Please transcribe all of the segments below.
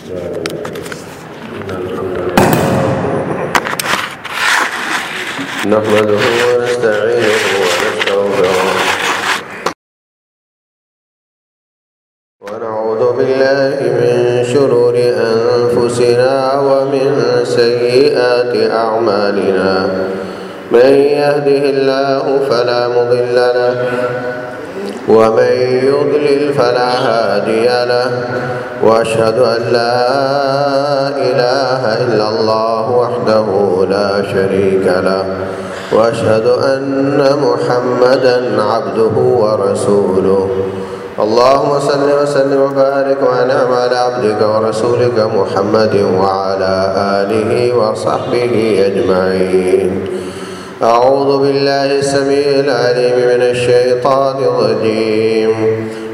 نحمده ونستعينه ونستغفره ونعوذ بالله من شرور أنفسنا ومن سيئات أعمالنا. من يهده الله فلا مضل له، ومن يضلل فلا هادي له. واشهد ان لا اله الا الله وحده لا شريك له واشهد ان محمدا عبده ورسوله اللهم صل وسلم وبارك وانعم على عبدك ورسولك محمد وعلى اله وصحبه اجمعين أعوذ بالله السميع العليم من الشيطان الرجيم.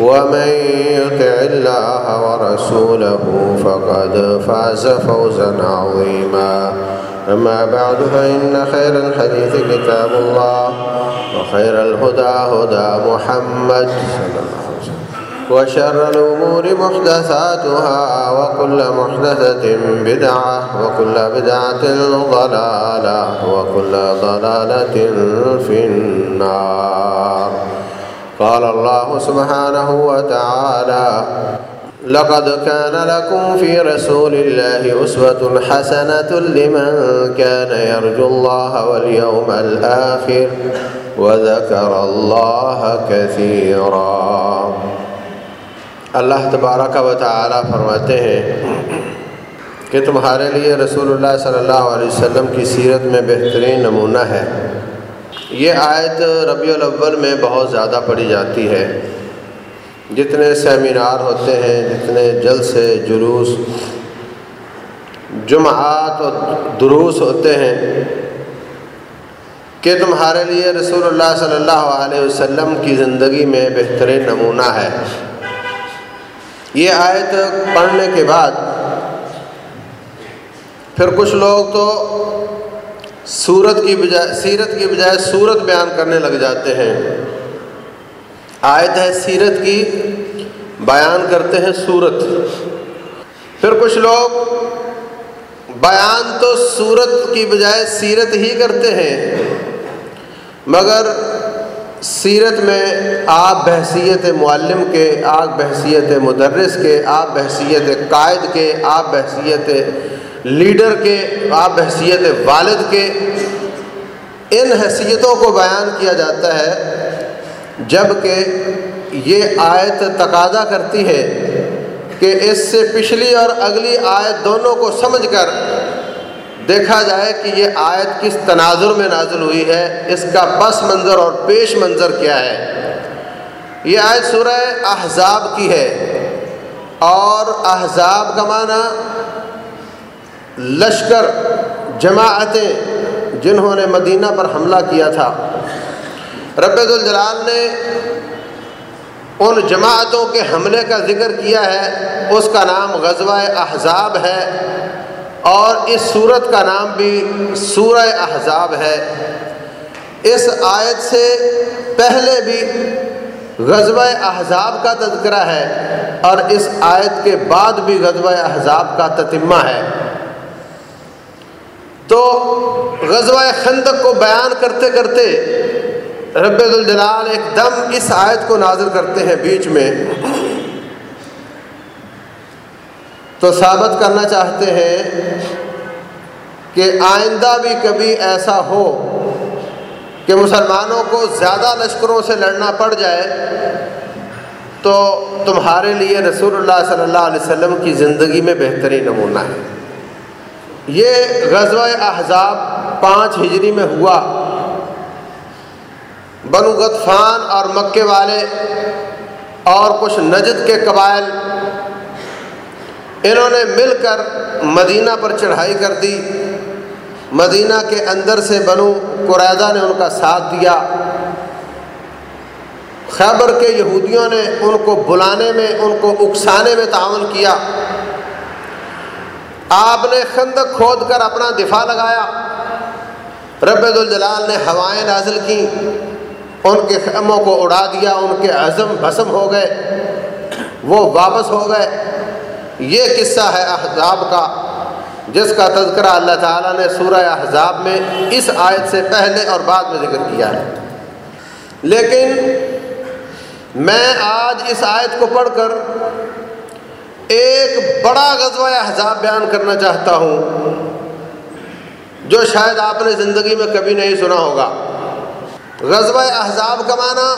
ومن يطع الله ورسوله فقد فاز فوزا عظيما. أما بعد، فإن خير الحديث كتاب الله وخير الهدى هدى محمد صلى الله عليه وسلم وشر الأمور محدثاتها وكل محدثة بدعة وكل بدعة ضلالة وكل ضلالة في النار. قال الله سبحانه وتعالى لقد كان لكم في رسول الله أسوة حسنة لمن كان يرجو الله واليوم الآخر وذكر الله كثيرا اللہ تبارک و تعالی فرماتے ہیں کہ تمہارے لیے رسول اللہ صلی اللہ علیہ وسلم کی سیرت میں بہترین نمونہ ہے یہ آیت ربیع الاول میں بہت زیادہ پڑھی جاتی ہے۔ جتنے سیمینار ہوتے ہیں، جتنے جلسے، جلوس، جمعات اور دروس ہوتے ہیں کہ تمہارے لیے رسول اللہ صلی اللہ علیہ وسلم کی زندگی میں بہترین نمونہ ہے۔ یہ آیت پڑھنے کے بعد پھر کچھ لوگ تو سورت کی بجائے سیرت کی بجائے صورت بیان کرنے لگ جاتے ہیں۔ آیت ہے سیرت کی، بیان کرتے ہیں صورت پھر کچھ لوگ بیان تو صورت کی بجائے سیرت ہی کرتے ہیں، مگر سیرت میں آپ بحثیت معلم کے آپ بحثیت مدرس کے آپ بحثیت قائد کے آپ بحثیت لیڈر کے آپ بحثیت والد کے ان حیثیتوں کو بیان کیا جاتا ہے جبکہ یہ آیت تقاضا کرتی ہے کہ اس سے پچھلی اور اگلی آیت دونوں کو سمجھ کر دیکھا جائے کہ یہ آیت کس تناظر میں نازل ہوئی ہے، اس کا پس منظر اور پیش منظر کیا ہے۔ یہ آیت سورہ احزاب کی ہے اور احزاب کا معنی لشکر جماعتیں جنہوں نے مدینہ پر حملہ کیا تھا۔ رب الجلال نے ان جماعتوں کے حملے کا ذکر کیا ہے۔ اس کا نام غزوہ احزاب ہے اور اس صورت کا نام بھی سورہ احزاب ہے۔ اس آیت سے پہلے بھی غزوہ احزاب کا تذکرہ ہے اور اس آیت کے بعد بھی غزوہ احزاب کا تتمہ ہے۔ تو غزوہ خندق کو بیان کرتے کرتے رب الجلال ایک دم اس آیت کو نازل کرتے ہیں بیچ میں۔ تو ثابت کرنا چاہتے ہیں کہ آئندہ بھی کبھی ایسا ہو کہ مسلمانوں کو زیادہ لشکروں سے لڑنا پڑ جائے تو تمہارے لیے رسول اللہ صلی اللہ علیہ وسلم کی زندگی میں بہترین نمونہ ہے۔ یہ غزوہ احزاب پانچ ہجری میں ہوا۔ بنو غطفان اور مکے والے اور کچھ نجد کے قبائل، انہوں نے مل کر مدینہ پر چڑھائی کر دی۔ مدینہ کے اندر سے بنو قریضہ نے ان کا ساتھ دیا۔ خیبر کے یہودیوں نے ان کو بلانے میں، ان کو اکسانے میں تعاون کیا۔ آپ نے خندق کھود کر اپنا دفاع لگایا۔ رب الجلال نے ہوائیں نازل کی ان کے خیموں کو اڑا دیا، ان کے عزم بھسم ہو گئے۔ وہ واپس ہو گئے۔ یہ قصہ ہے احزاب کا، جس کا تذکرہ اللہ تعالیٰ نے سورہ احزاب میں اس آیت سے پہلے اور بعد میں ذکر کیا ہے۔ لیکن میں آج اس آیت کو پڑھ کر ایک بڑا غزوہ احزاب بیان کرنا چاہتا ہوں، جو شاید آپ نے زندگی میں کبھی نہیں سنا ہوگا۔ غزوہ احزاب کا معنی،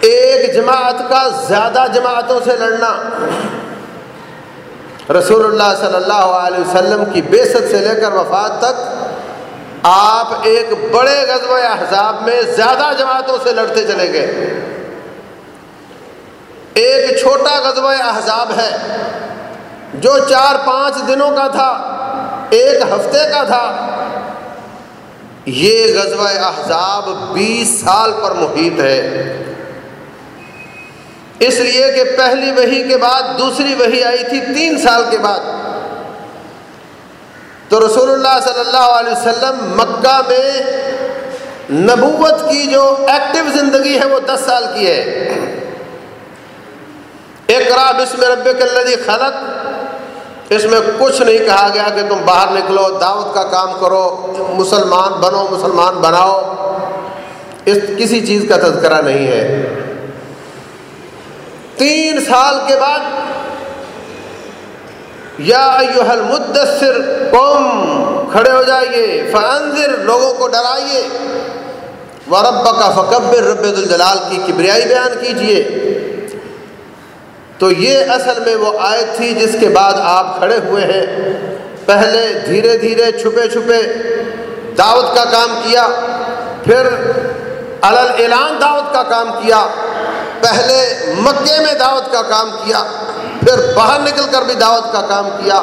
ایک جماعت کا زیادہ جماعتوں سے لڑنا۔ رسول اللہ صلی اللہ علیہ وسلم کی بیست سے لے کر وفات تک آپ ایک بڑے غزوہ احزاب میں زیادہ جماعتوں سے لڑتے چلے گئے۔ ایک چھوٹا غزوہ احزاب ہے، جو چار پانچ دنوں کا تھا، ایک ہفتے کا تھا۔ یہ غزوہ احزاب بیس سال پر محیط ہے۔ اس لیے کہ پہلی وہی کے بعد دوسری وہی آئی تھی تین سال کے بعد۔ تو رسول اللہ صلی اللہ علیہ وسلم مکہ میں نبوت کی جو ایکٹیو زندگی ہے وہ دس سال کی ہے۔ ایک بسم رب کلدی خلق۔ اس میں کچھ نہیں کہا گیا کہ تم باہر نکلو، دعوت کا کام کرو، مسلمان بنو، مسلمان بناؤ۔ اس کسی چیز کا تذکرہ نہیں ہے۔ تین سال کے بعد یا المدثر قوم کھڑے ہو جائیے فنزر لوگوں کو ڈرائیے۔ ورب کا فکبر رب الجلال کی کبریائی بیان کیجیے۔ تو یہ اصل میں وہ آیت تھی جس کے بعد آپ کھڑے ہوئے ہیں۔ پہلے دھیرے دھیرے چھپے چھپے دعوت کا کام کیا، پھر اعلان دعوت کا کام کیا، پہلے مکے میں دعوت کا کام کیا، پھر باہر نکل کر بھی دعوت کا کام کیا،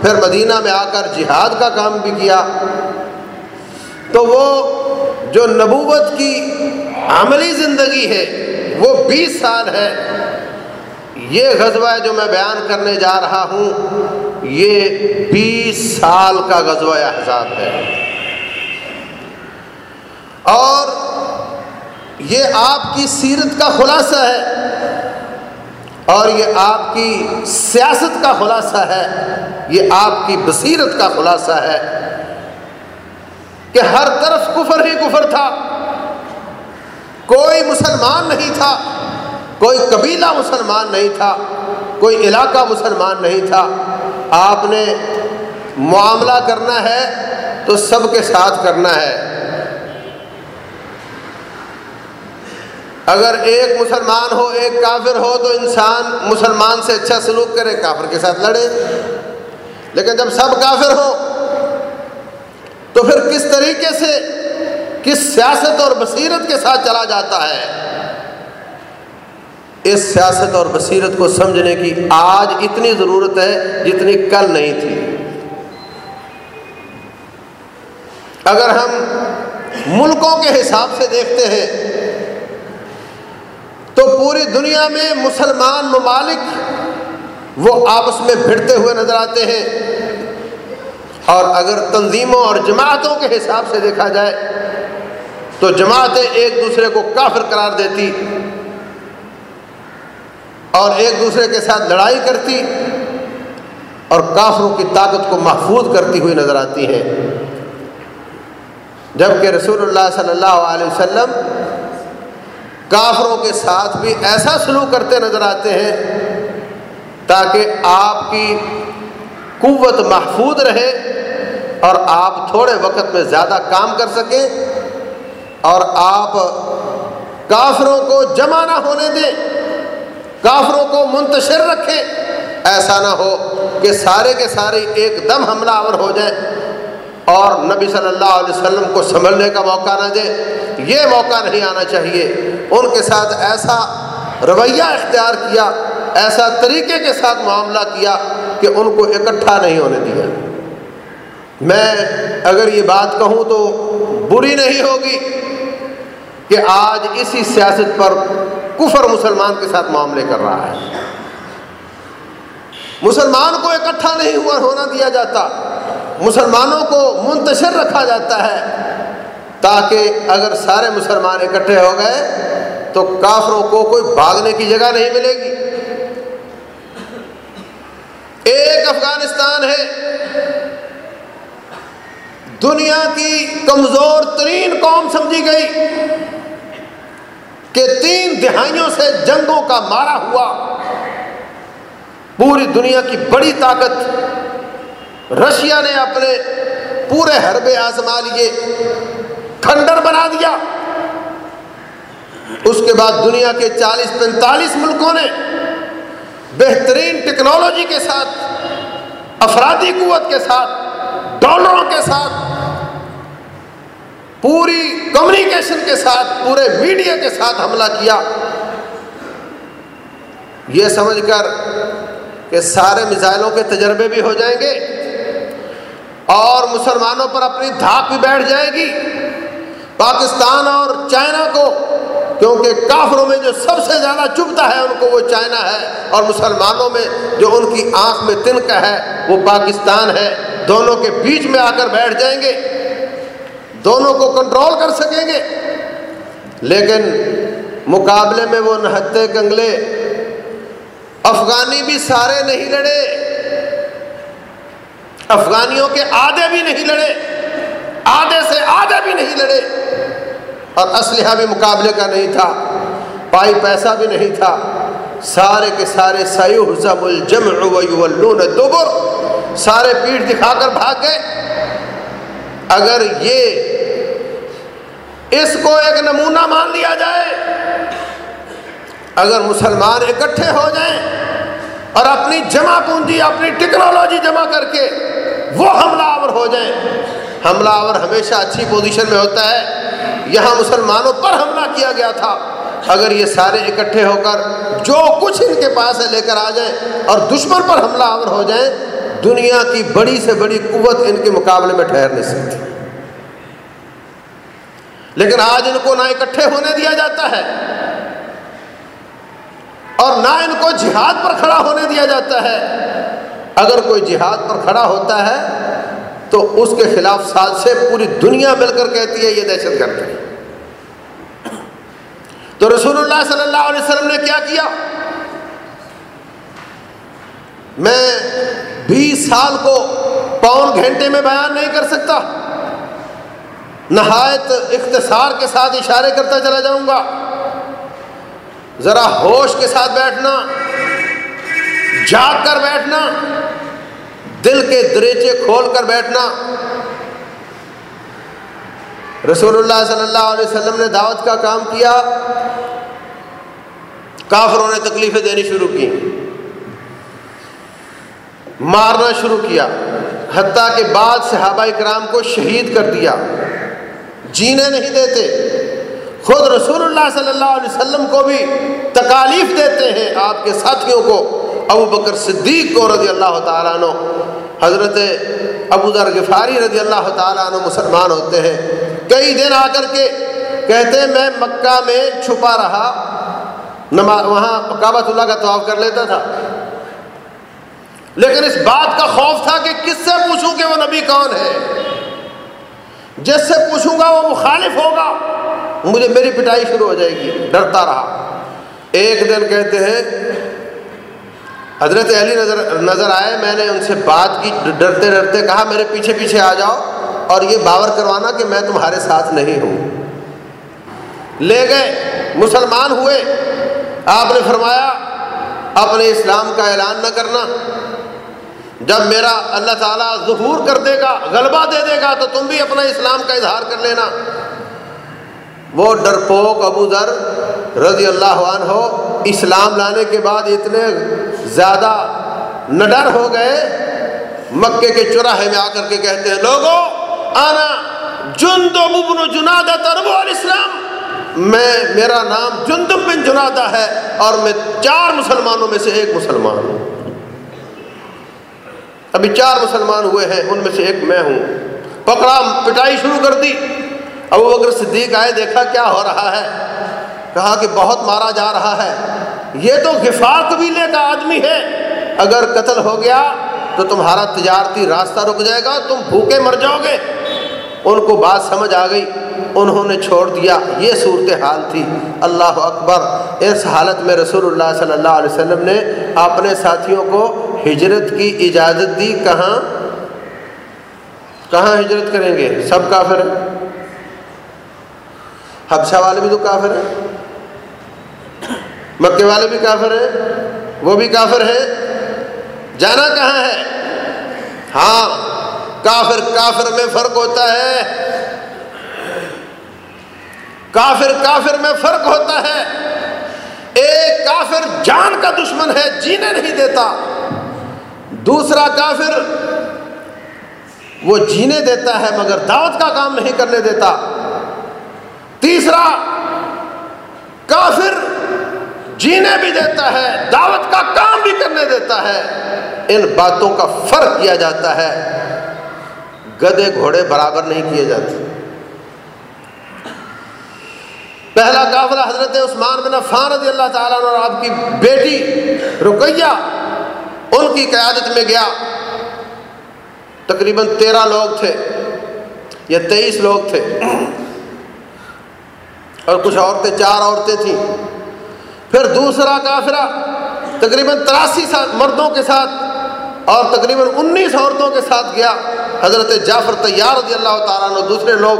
پھر مدینہ میں آ کر جہاد کا کام بھی کیا۔ تو وہ جو نبوت کی عملی زندگی ہے، وہ بیس سال ہے۔ یہ غزوہ جو میں بیان کرنے جا رہا ہوں، یہ بیس سال کا غزوہ احزاب ہے۔ اور یہ آپ کی سیرت کا خلاصہ ہے، اور یہ آپ کی سیاست کا خلاصہ ہے، یہ آپ کی بصیرت کا خلاصہ ہے کہ ہر طرف کفر ہی کفر تھا۔ کوئی مسلمان نہیں تھا۔ کوئی قبیلہ مسلمان نہیں تھا، کوئی علاقہ مسلمان نہیں تھا۔ آپ نے معاملہ کرنا ہے تو سب کے ساتھ کرنا ہے۔ اگر ایک مسلمان ہو، ایک کافر ہو، تو انسان مسلمان سے اچھا سلوک کرے، کافر کے ساتھ لڑے۔ لیکن جب سب کافر ہو، تو پھر کس طریقے سے، کس سیاست اور بصیرت کے ساتھ چلا جاتا ہے؟ اس سیاست اور بصیرت کو سمجھنے کی آج اتنی ضرورت ہے جتنی کل نہیں تھی۔ اگر ہم ملکوں کے حساب سے دیکھتے ہیں، تو پوری دنیا میں مسلمان ممالک وہ آپس میں بھڑتے ہوئے نظر آتے ہیں۔ اور اگر تنظیموں اور جماعتوں کے حساب سے دیکھا جائے، تو جماعتیں ایک دوسرے کو کافر قرار دیتی۔ اور ایک دوسرے کے ساتھ لڑائی کرتی اور کافروں کی طاقت کو محفوظ کرتی ہوئی نظر آتی ہیں جبکہ رسول اللہ صلی اللہ علیہ وسلم کافروں کے ساتھ بھی ایسا سلوک کرتے نظر آتے ہیں تاکہ آپ کی قوت محفوظ رہے اور آپ تھوڑے وقت میں زیادہ کام کر سکیں اور آپ کافروں کو جمع نہ ہونے دیں۔ کافروں کو منتشر رکھیں ایسا نہ ہو کہ سارے کے سارے ایک دم حملہ آور ہو جائیں اور نبی صلی اللہ علیہ وسلم کو سنبھلنے کا موقع نہ دے۔ یہ موقع نہیں آنا چاہیے۔ ان کے ساتھ ایسا رویہ اختیار کیا، ایسا طریقے کے ساتھ معاملہ کیا کہ ان کو اکٹھا نہیں ہونے دیا۔ میں اگر یہ بات کہوں تو بری نہیں ہوگی کہ آج اسی سیاست پر کفر مسلمان کے ساتھ معاملے کر رہا ہے۔ مسلمان کو اکٹھا نہیں ہوا ہونا دیا جاتا۔ مسلمانوں کو منتشر رکھا جاتا ہے تاکہ اگر سارے مسلمان اکٹھے ہو گئے تو کافروں کو کوئی بھاگنے کی جگہ نہیں ملے گی۔ ایک افغانستان ہے۔ دنیا کی کمزور ترین قوم سمجھی گئی۔ کہ تین دہائیوں سے جنگوں کا مارا ہوا پوری دنیا کی بڑی طاقت رشیا نے اپنے پورے حربے آزما لیے کھنڈر بنا دیا۔ اس کے بعد دنیا کے چالیس پینتالیس ملکوں نے بہترین ٹیکنالوجی کے ساتھ، افرادی قوت کے ساتھ، ڈالروں کے ساتھ پوری کمیونیکیشن کے ساتھ، پورے میڈیا کے ساتھ حملہ کیا۔ یہ سمجھ کر کہ سارے میزائلوں کے تجربے بھی ہو جائیں گے اور مسلمانوں پر اپنی دھاک بھی بیٹھ جائے گی۔ پاکستان اور چائنا کو، کیونکہ کافروں میں جو سب سے زیادہ چبھتا ہے ان کو وہ چائنا ہے اور مسلمانوں میں جو ان کی آنکھ میں تنک ہے، وہ پاکستان ہے۔ دونوں کے بیچ میں آ کر بیٹھ جائیں گے۔ دونوں کو کنٹرول کر سکیں گے۔ لیکن مقابلے میں وہ نہتے کنگلے، افغانی بھی سارے نہیں لڑے۔ افغانیوں کے آدھے بھی نہیں لڑے، آدھے سے آدھے بھی نہیں لڑے۔ اور اسلحہ بھی مقابلے کا نہیں تھا، پائی پیسہ بھی نہیں تھا۔ سارے کے سارے سیوحزم الجمع دبر، سارے پیٹھ دکھا کر بھاگ گئے۔ اگر یہ اس کو ایک نمونہ مان لیا جائے، اگر مسلمان اکٹھے ہو جائیں اور اپنی جمع پونجی اپنی ٹیکنالوجی جمع کر کے وہ حملہ آور ہو جائیں، حملہ آور ہمیشہ اچھی پوزیشن میں ہوتا ہے۔ یہاں مسلمانوں پر حملہ کیا گیا تھا۔ اگر یہ سارے اکٹھے ہو کر جو کچھ ان کے پاس ہے لے کر آ جائیں اور دشمن پر حملہ آور ہو جائیں، دنیا کی بڑی سے بڑی قوت ان کے مقابلے میں ٹھہر نہیں سکتی۔ لیکن آج ان کو نہ اکٹھے ہونے دیا جاتا ہے اور نہ ان کو جہاد پر کھڑا ہونے دیا جاتا ہے۔ اگر کوئی جہاد پر کھڑا ہوتا ہے تو اس کے خلاف سازشیں سے پوری دنیا مل کر کہتی ہے، یہ دہشت گرد ہے۔ تو رسول اللہ صلی اللہ علیہ وسلم نے کیا کیا؟ میں بیس سال کو پون گھنٹے میں بیان نہیں کر سکتا۔ نہایت اختصار کے ساتھ اشارے کرتا چلا جاؤں گا۔ ذرا ہوش کے ساتھ بیٹھنا، جاگ کر بیٹھنا، دل کے دریچے کھول کر بیٹھنا۔ رسول اللہ صلی اللہ علیہ وسلم نے دعوت کا کام کیا۔ کافروں نے تکلیفیں دینی شروع کی۔ مارنا شروع کیا۔ حتیٰ کہ بعد صحابہ کرام کو شہید کر دیا۔ جینے نہیں دیتے۔ خود رسول اللہ صلی اللہ علیہ وسلم کو بھی تکالیف دیتے ہیں آپ کے ساتھیوں کو۔ ابو بکر صدیق کو رضی اللہ تعالیٰ عنہ، حضرت ابو ذر غفاری رضی اللہ تعالیٰ عنہ مسلمان ہوتے ہیں۔ کئی دن آ کر کے کہتے ہیں، میں مکہ میں چھپا رہا۔ وہاں کعبۃ اللہ کا طواف کر لیتا تھا۔ لیکن اس بات کا خوف تھا کہ کس سے پوچھوں کہ وہ نبی کون ہے؟ جس سے پوچھوں گا وہ مخالف ہوگا، مجھے میری پٹائی شروع ہو جائے گی۔ ڈرتا رہا۔ ایک دن کہتے ہیں، حضرت علی نظر نظر آئے، میں نے ان سے بات کی، ڈرتے ڈرتے کہا، میرے پیچھے پیچھے آ جاؤ اور یہ باور کروانا کہ میں تمہارے ساتھ نہیں ہوں۔ لے گئے، مسلمان ہوئے۔ آپ نے فرمایا، اپنے اسلام کا اعلان نہ کرنا۔ جب میرا اللہ تعالیٰ ظہور کر دے گا، غلبہ دے دے گا، تو تم بھی اپنا اسلام کا اظہار کر لینا۔ وہ ڈرپوک ابو ذر رضی اللہ عنہ ہو اسلام لانے کے بعد اتنے زیادہ نڈر ہو گئے، مکے کے چوراہے میں آ کر کے کہتے ہیں لوگوں آنا جندب ابن جنادہ تربو الاسلام میں، میرا نام جندب بن جنادہ ہے اور میں چار مسلمانوں میں سے ایک مسلمان ہوں۔ ابھی چار مسلمان ہوئے ہیں، ان میں سے ایک میں ہوں۔ پکڑا پٹائی شروع کر دی۔ ابو بکر صدیق آئے، دیکھا کیا ہو رہا ہے۔ کہا کہ بہت مارا جا رہا ہے۔ یہ تو غفار قبیلے کا آدمی ہے۔ اگر قتل ہو گیا تو تمہارا تجارتی راستہ رک جائے گا، تم بھوکے مر جاؤ گے۔ ان کو بات سمجھ آ گئی۔ انہوں نے چھوڑ دیا۔ یہ صورت حال تھی۔ اللہ اکبر۔ اس حالت میں رسول اللہ صلی اللہ علیہ وسلم نے اپنے ساتھیوں کو ہجرت کی اجازت دی۔ کہاں؟ کہاں ہجرت کریں گے؟ سب کافر ہیں۔ حبشہ والے بھی تو کافر ہیں۔ مکے والے بھی کافر ہیں۔ وہ بھی کافر ہیں۔ جانا کہاں ہے؟ ہاں کافر کافر میں فرق ہوتا ہے۔ کافر کافر میں فرق ہوتا ہے۔ ایک کافر جان کا دشمن ہے، جینے نہیں دیتا۔ دوسرا کافر وہ جینے دیتا ہے مگر دعوت کا کام نہیں کرنے دیتا۔ تیسرا کافر جینے بھی دیتا ہے، دعوت کا کام بھی کرنے دیتا ہے۔ ان باتوں کا فرق کیا جاتا ہے۔ گدے گھوڑے برابر نہیں کیے جاتے۔ پہلا کافر حضرت عثمان بن عفان رضی اللہ تعالیٰ اور آپ کی بیٹی رقیہ ان کی قیادت میں گیا۔ تقریباً تیرہ لوگ تھے یا تیئیس لوگ تھے۔ اور کچھ عورتیں، چار عورتیں تھیں۔ پھر دوسرا کافرہ تقریباً تراسی مردوں کے ساتھ اور تقریباً انیس عورتوں کے ساتھ گیا۔ حضرت جعفر تیار رضی اللہ تعالیٰ نے دوسرے لوگ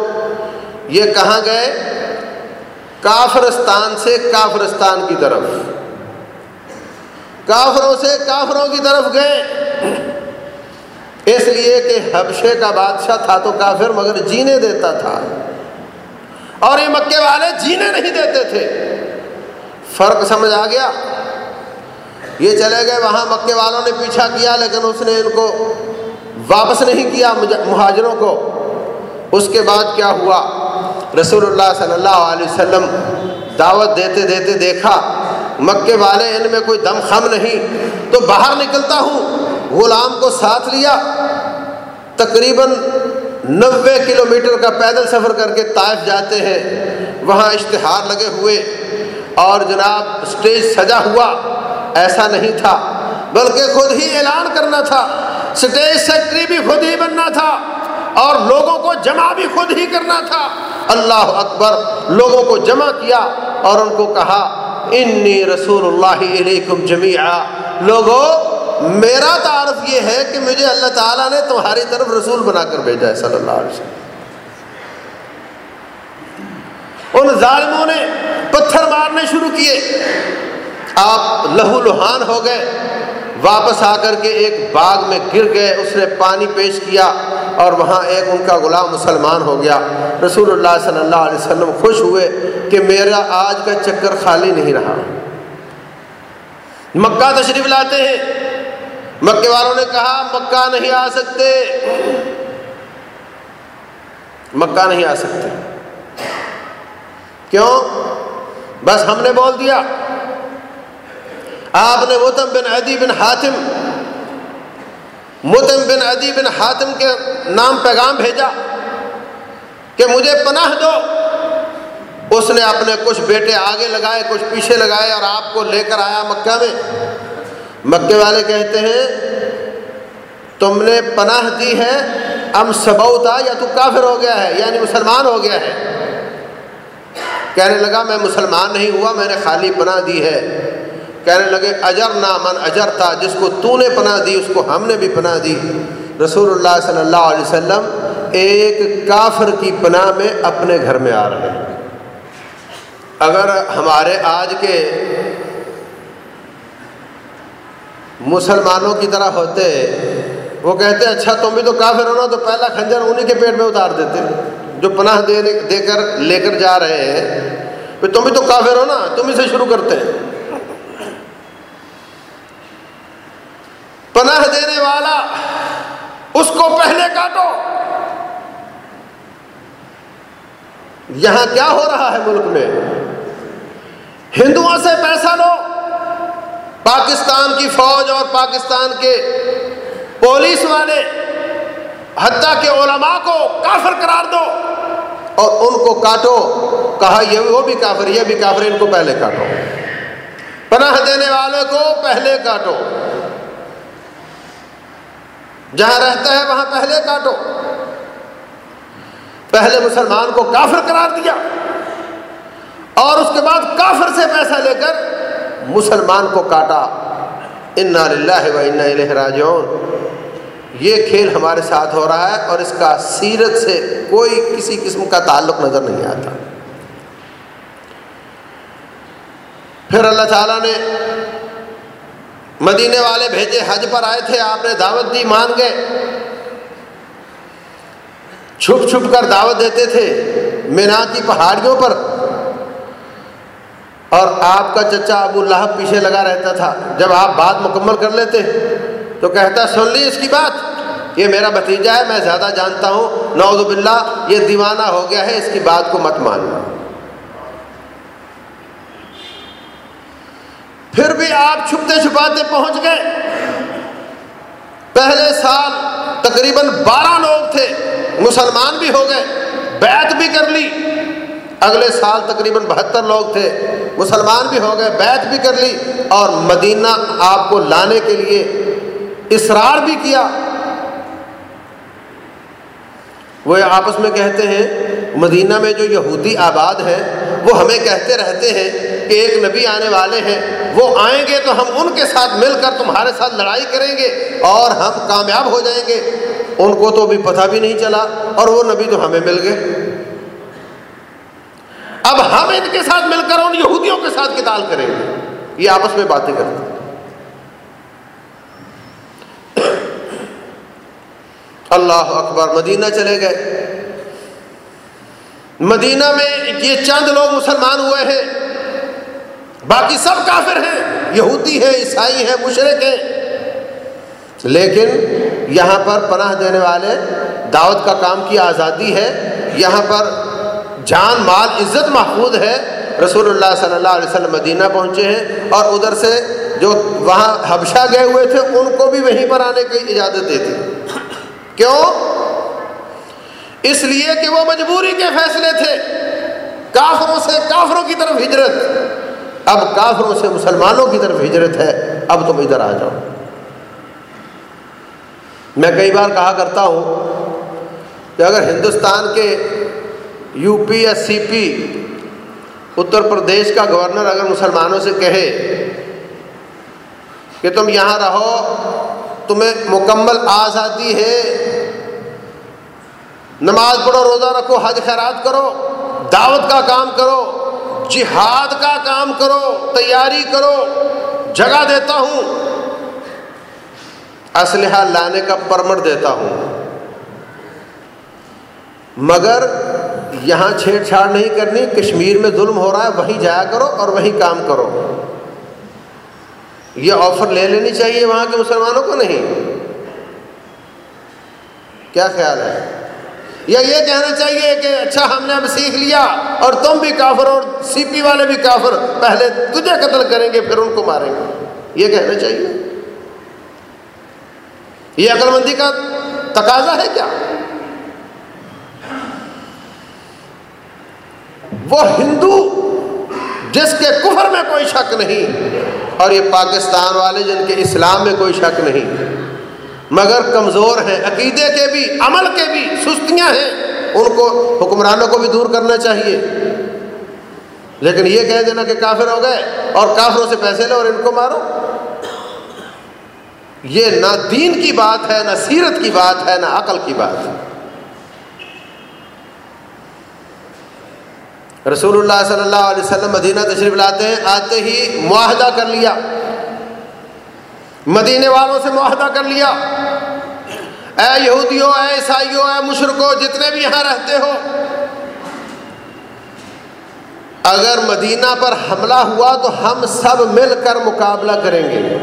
یہ کہاں گئے؟ کافرستان سے کافرستان کی طرف۔ کافروں سے کافروں کی طرف گئے۔ اس لیے کہ حبشے کا بادشاہ تھا تو کافر مگر جینے دیتا تھا۔ اور یہ مکے والے جینے نہیں دیتے تھے۔ فرق سمجھ آ گیا؟ یہ چلے گئے، وہاں مکے والوں نے پیچھا کیا، لیکن اس نے ان کو واپس نہیں کیا مہاجروں کو۔ اس کے بعد کیا ہوا؟ رسول اللہ صلی اللہ علیہ وسلم دعوت دیتے دیتے دیکھا، مکے والے ان میں کوئی دم خم نہیں، تو باہر نکلتا ہوں، غلام کو ساتھ لیا۔ تقریباً نوے کلو میٹر کا پیدل سفر کر کے طائف جاتے ہیں، وہاں اشتہار لگے ہوئے۔ اور جناب اسٹیج سجا ہوا، ایسا نہیں تھا، بلکہ خود ہی اعلان کرنا تھا اسٹیج سیکٹری بھی خود ہی بننا تھا۔ اور لوگوں کو جمع بھی خود ہی کرنا تھا۔ اللہ اکبر، لوگوں کو جمع کیا اور ان کو کہا، انی رسول اللہ علیکم جمیعا۔ لوگوں میرا تعارف یہ ہے کہ مجھے اللہ تعالیٰ نے تمہاری طرف رسول بنا کر بھیجا ہے صلی اللہ علیہ وسلم۔ ان ظالموں نے پتھر مارنے شروع کیے۔ آپ لہو لہان ہو گئے۔ واپس آ کر کے ایک باغ میں گر گئے، اس نے پانی پیش کیا اور وہاں ایک ان کا غلام مسلمان ہو گیا۔ رسول اللہ صلی اللہ علیہ وسلم خوش ہوئے کہ میرا آج کا چکر خالی نہیں رہا۔ مکہ تشریف لاتے ہیں۔ مکے والوں نے کہا، مکہ نہیں آ سکتے۔ مکہ نہیں آ سکتے۔ کیوں؟ بس ہم نے بول دیا۔ آپ نے متم بن عدی بن حاتم متم بن عدی بن حاتم کے نام پیغام بھیجا کہ مجھے پناہ دو۔ اس نے اپنے کچھ بیٹے آگے لگائے، کچھ پیچھے لگائے اور آپ کو لے کر آیا مکہ میں۔ مکے والے کہتے ہیں، تم نے پناہ دی ہے، ام سبوتا، یا تو کافر ہو گیا ہے یعنی مسلمان ہو گیا ہے۔ کہنے لگا، میں مسلمان نہیں ہوا، میں نے خالی پناہ دی ہے۔ کہنے لگے، اجر نہ من اجر تھا، جس کو تو نے پناہ دی، اس کو ہم نے بھی پناہ دی۔ رسول اللہ صلی اللہ علیہ وسلم ایک کافر کی پناہ میں اپنے گھر میں آ رہے۔ ہیں اگر ہمارے آج کے مسلمانوں کی طرح ہوتے، وہ کہتے ہیں اچھا تم بھی تو کافر ہو نا، تو پہلا کھنجر انہیں کے پیٹ میں اتار دیتے، جو پناہ دے دے کر، لے کر جا رہے ہیں۔ تم بھی تو کافر ہو نا، تم ہی سے شروع کرتے۔ ہیں پناہ دینے والا، اس کو پہلے کاٹو۔ یہاں کیا ہو رہا ہے ملک میں؟ ہندوؤں سے پیسہ لو۔ پاکستان کی فوج اور پاکستان کے پولیس والے، حتیٰ کے علماء کو کافر قرار دو اور ان کو کاٹو۔ کہا یہ وہ بھی کافر، یہ بھی کافر، ان کو پہلے کاٹو۔ پناہ دینے والے کو پہلے کاٹو۔ جہاں رہتا ہے وہاں پہلے کاٹو۔ پہلے مسلمان کو کافر قرار دیا۔ اور اس کے بعد کافر سے پیسہ لے کر مسلمان کو کاٹا۔ انا و انا راجعون۔ یہ کھیل ہمارے ساتھ ہو رہا ہے اور اس کا سیرت سے کوئی کسی قسم کا تعلق نظر نہیں آتا۔ پھر اللہ تعالیٰ نے مدینے والے بھیجے، حج پر آئے تھے، آپ نے دعوت دی، مان گئے۔ چھپ چھپ کر دعوت دیتے تھے مینا کی پہاڑیوں پر۔ اور آپ کا چچا ابو اللہ پیچھے لگا رہتا تھا۔ جب آپ بات مکمل کر لیتے تو کہتا، سن لی اس کی بات، یہ میرا بھتیجا ہے، میں زیادہ جانتا ہوں۔ نعوذ باللہ، یہ دیوانہ ہو گیا ہے، اس کی بات کو مت ماننا۔ پھر بھی آپ چھپتے چھپاتے پہنچ گئے۔ پہلے سال تقریباً بارہ لوگ تھے، مسلمان بھی ہو گئے، بیعت بھی کر لی۔ اگلے سال تقریباً بہتر لوگ تھے، مسلمان بھی ہو گئے، بیعت بھی کر لی۔ اور مدینہ آپ کو لانے کے لیے اصرار بھی کیا۔ وہ آپس میں کہتے ہیں مدینہ میں جو یہودی آباد ہیں، وہ ہمیں کہتے رہتے ہیں کہ ایک نبی آنے والے ہیں، وہ آئیں گے تو ہم ان کے ساتھ مل کر تمہارے ساتھ لڑائی کریں گے اور ہم کامیاب ہو جائیں گے۔ ان کو تو بھی پتہ بھی نہیں چلا اور وہ نبی تو ہمیں مل گئے۔ اب ہم ان کے ساتھ مل کر ان یہودیوں کے ساتھ کتال کریں گے۔ یہ آپس میں باتیں کرتے اللہ اکبر، مدینہ چلے گئے۔ مدینہ میں یہ چند لوگ مسلمان ہوئے ہیں۔ باقی سب کافر ہیں۔ یہودی ہیں، عیسائی ہیں مشرق ہیں۔ لیکن یہاں پر پناہ دینے والے دعوت کا کام کی آزادی ہے۔ یہاں پر جان، مال، عزت محفوظ ہے۔ رسول اللہ صلی اللہ علیہ وسلم مدینہ پہنچے ہیں اور ادھر سے جو وہاں حبشہ گئے ہوئے تھے، ان کو بھی وہیں پر آنے کی اجازت دیتی کیوں؟ اس لیے کہ وہ مجبوری کے فیصلے تھے۔ کافروں سے کافروں کی طرف ہجرت۔ اب کافروں سے مسلمانوں کی طرف ہجرت ہے۔ اب تم ادھر آ جاؤ۔ میں کئی بار کہا کرتا ہوں کہ اگر ہندوستان کے یو پی یا سی پی، اتر پردیش کا گورنر اگر مسلمانوں سے کہے کہ تم یہاں رہو، تمہیں مکمل آزادی ہے نماز پڑھو، روزہ رکھو، حج خیرات کرو، دعوت کا کام کرو، جہاد کا کام کرو، تیاری کرو، جگہ دیتا ہوں، اسلحہ لانے کا پرمٹ دیتا ہوں۔ مگر یہاں چھیڑ چھاڑ نہیں کرنی، کشمیر میں ظلم ہو رہا ہے، وہیں جایا کرو اور وہیں کام کرو۔ یہ آفر لے لینی چاہیے وہاں کے مسلمانوں کو نہیں۔ کیا خیال ہے؟ یا یہ کہنا چاہیے کہ اچھا ہم نے اب سیکھ لیا اور تم بھی کافر اور سی پی والے بھی کافر، پہلے تجھے قتل کریں گے، پھر ان کو ماریں گے۔ یہ کہنا چاہیے۔ یہ عقل مندی کا تقاضا ہے کیا؟ وہ ہندو جس کے کفر میں کوئی شک نہیں اور یہ پاکستان والے جن کے اسلام میں کوئی شک نہیں۔ مگر کمزور ہیں، عقیدے کے بھی، عمل کے بھی، سستیاں ہیں۔ ان کو حکمرانوں کو بھی دور کرنا چاہیے۔ لیکن یہ کہہ دینا کہ کافر ہو گئے اور کافروں سے پیسے لو اور ان کو مارو۔ یہ نہ دین کی بات ہے، نہ سیرت کی بات ہے، نہ عقل کی بات ہے۔ رسول اللہ صلی اللہ علیہ وسلم مدینہ تشریف لاتے ہیں، آتے ہی معاہدہ کر لیا۔ مدینے والوں سے معاہدہ کر لیا۔ اے یہودیوں، اے عیسائیوں، اے مشرقوں جتنے بھی یہاں رہتے ہو، اگر مدینہ پر حملہ ہوا تو ہم سب مل کر مقابلہ کریں گے۔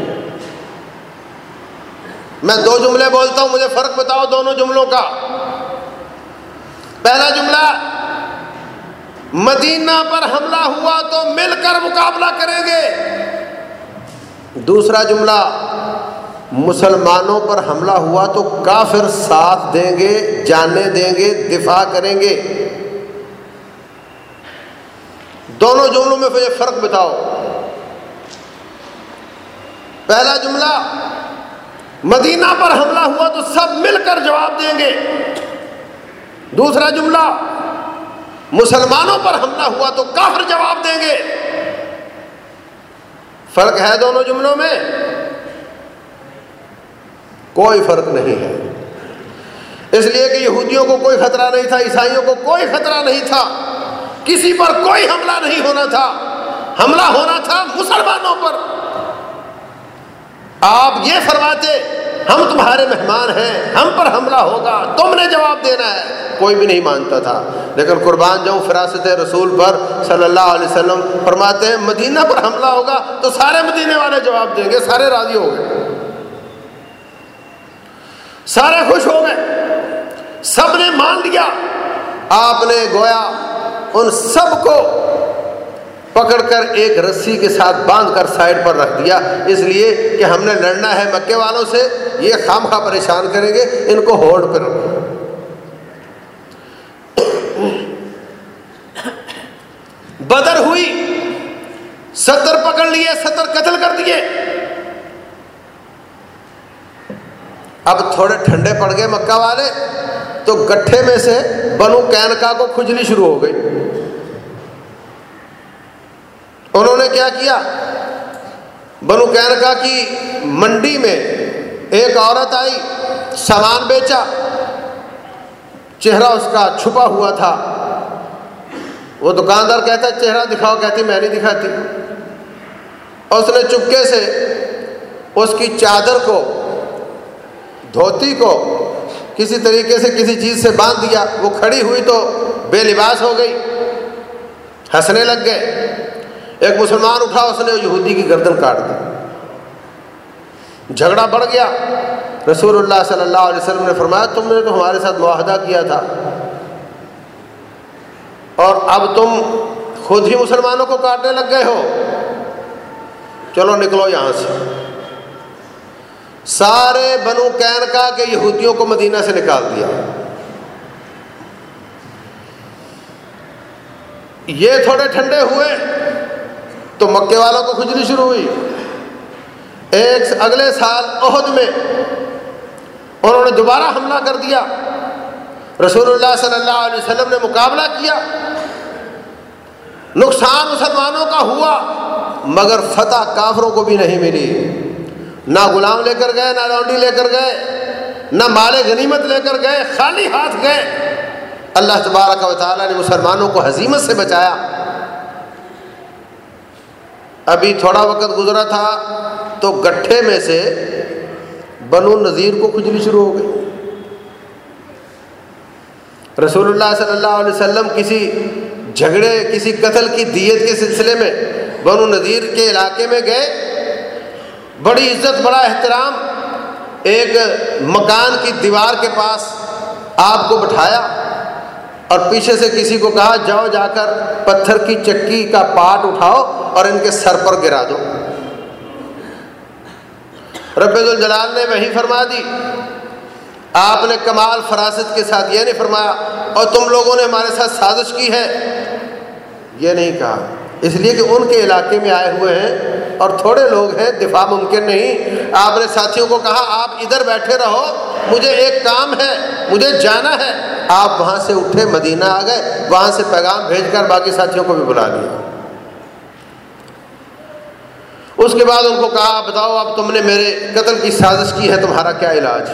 میں دو جملے بولتا ہوں، مجھے فرق بتاؤ دونوں جملوں کا۔ پہلا جملہ، مدینہ پر حملہ ہوا تو مل کر مقابلہ کریں گے۔ دوسرا جملہ، مسلمانوں پر حملہ ہوا تو کافر ساتھ دیں گے، جانے دیں گے، دفاع کریں گے۔ دونوں جملوں میں یہ فرق بتاؤ۔ پہلا جملہ، مدینہ پر حملہ ہوا تو سب مل کر جواب دیں گے۔ دوسرا جملہ، مسلمانوں پر حملہ ہوا تو کافر جواب دیں گے۔ فرق ہے دونوں جملوں میں؟ کوئی فرق نہیں ہے۔ اس لیے کہ یہودیوں کو کوئی خطرہ نہیں تھا، عیسائیوں کو کوئی خطرہ نہیں تھا۔ کسی پر کوئی حملہ نہیں ہونا تھا۔ حملہ ہونا تھا مسلمانوں پر۔ آپ یہ فرماتے ہم تمہارے مہمان ہیں، ہم پر حملہ ہوگا، تم نے جواب دینا ہے۔ کوئی بھی نہیں مانتا تھا۔ لیکن قربان جاؤں فراست رسول پر صلی اللہ علیہ وسلم فرماتے ہیں، مدینہ پر حملہ ہوگا تو سارے مدینے والے جواب دیں گے، سارے راضی ہو گئے۔ سارے خوش ہو گئے۔ سب نے مان لیا۔ آپ نے گویا ان سب کو پکڑ کر ایک رسی کے ساتھ باندھ کر سائڈ پر رکھ دیا۔ اس لیے کہ ہم نے لڑنا ہے مکے والوں سے، یہ خام خواہ پریشان کریں گے، ان کو ہولڈ پہ رکھو۔ بدر ہوئی، ستر پکڑ لیے، ستر قتل کر دیے۔ اب تھوڑے ٹھنڈے پڑ گئے مکہ والے، تو گٹھے میں سے بنو کینکا کو کھجلی شروع ہو گئی۔ انہوں نے کیا کیا؟ بنو کینکا کی منڈی میں ایک عورت آئی، سامان بیچا، چہرہ اس کا چھپا ہوا تھا۔ وہ دکاندار کہتا چہرہ دکھاؤ، کہتی میں نہیں دکھاتی۔ اور اس نے چپکے سے اس کی چادر کو، دھوتی کو کسی طریقے سے کسی چیز سے باندھ دیا۔ وہ کھڑی ہوئی تو بے لباس ہو گئی، ہنسنے لگ گئے۔ ایک مسلمان اٹھا اس نے یہودی کی گردن کاٹ دی۔ جھگڑا بڑھ گیا۔ رسول اللہ صلی اللہ علیہ وسلم نے فرمایا، تم نے تو ہمارے ساتھ معاہدہ کیا تھا۔ اور اب تم خود ہی مسلمانوں کو کاٹنے لگ گئے ہو۔ چلو نکلو یہاں سے۔ سارے بنو کینکا کے یہودیوں کو مدینہ سے نکال دیا۔ یہ تھوڑے ٹھنڈے ہوئے۔ تو مکے والوں کو کھجلی شروع ہوئی۔ ایک اگلے سال عہد میں انہوں نے دوبارہ حملہ کر دیا۔ رسول اللہ صلی اللہ علیہ وسلم نے مقابلہ کیا۔ نقصان مسلمانوں کا ہوا، مگر فتح کافروں کو بھی نہیں ملی۔ نہ غلام لے کر گئے، نہ لونڈی لے کر گئے، نہ مال غنیمت لے کر گئے، خالی ہاتھ گئے۔ اللہ تبارک و تعالیٰ نے مسلمانوں کو حزیمت سے بچایا۔ ابھی تھوڑا وقت گزرا تھا تو گٹھے میں سے بنو نذیر کو کھجلی شروع ہو گئی۔ رسول اللہ صلی اللہ علیہ وسلم کسی جھگڑے، کسی قتل کی دیت کے سلسلے میں بنو نذیر کے علاقے میں گئے۔ بڑی عزت، بڑا احترام، ایک مکان کی دیوار کے پاس آپ کو بٹھایا۔ اور پیچھے سے کسی کو کہا، جاؤ جا کر پتھر کی چکی کا پاٹ اٹھاؤ اور ان کے سر پر گرا دو۔ رب الجلال نے وہی فرما دی۔ آپ نے کمال فراست کے ساتھ یہ نہیں فرمایا، اور تم لوگوں نے ہمارے ساتھ سازش کی ہے۔ یہ نہیں کہا۔ اس لیے کہ ان کے علاقے میں آئے ہوئے ہیں اور تھوڑے لوگ ہیں، دفاع ممکن نہیں۔ آپ نے ساتھیوں کو کہا، آپ ادھر بیٹھے رہو، مجھے ایک کام ہے، مجھے جانا ہے۔ آپ وہاں سے اٹھے، مدینہ آ گئے، وہاں سے پیغام بھیج کر باقی ساتھیوں کو بھی بلا لیا۔ اس کے بعد ان کو کہا بتاؤ، اب تم نے میرے قتل کی سازش کی ہے، تمہارا کیا علاج؟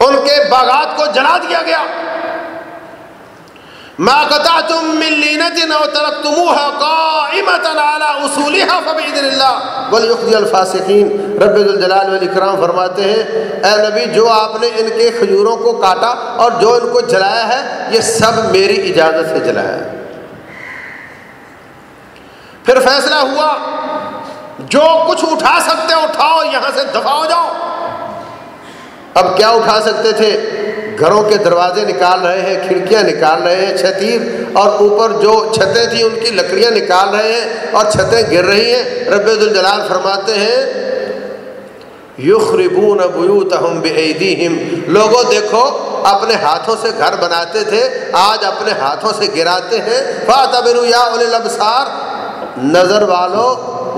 ان کے باغات کو جلا دیا گیا۔ ما قطعتم من لینة او ترکتموها قائمة على اصولها فبعدن اللہ ولیخذی الفاسقین رب الجلال والاکرام فرماتے ہیں، اے نبی، جو آپ نے ان کے خجوروں کو کاٹا اور جو ان کو جلایا ہے، یہ سب میری اجازت سے جلایا ہے۔ پھر فیصلہ ہوا، جو کچھ اٹھا سکتے اٹھاؤ، یہاں سے دفاع ہو جاؤ۔ اب کیا اٹھا سکتے تھے؟ گھروں کے دروازے نکال رہے ہیں، کھڑکیاں نکال رہے ہیں، چھتیر اور اوپر جو چھتیں تھیں ان کی لکڑیاں نکال رہے ہیں اور چھتیں گر رہی ہیں۔ رب الجلال فرماتے ہیں، یخربون بیوتہم بیدیہم لوگوں دیکھو، اپنے ہاتھوں سے گھر بناتے تھے، آج اپنے ہاتھوں سے گراتے ہیں۔ فاتبرو یا اولی الابصار، نظر والو،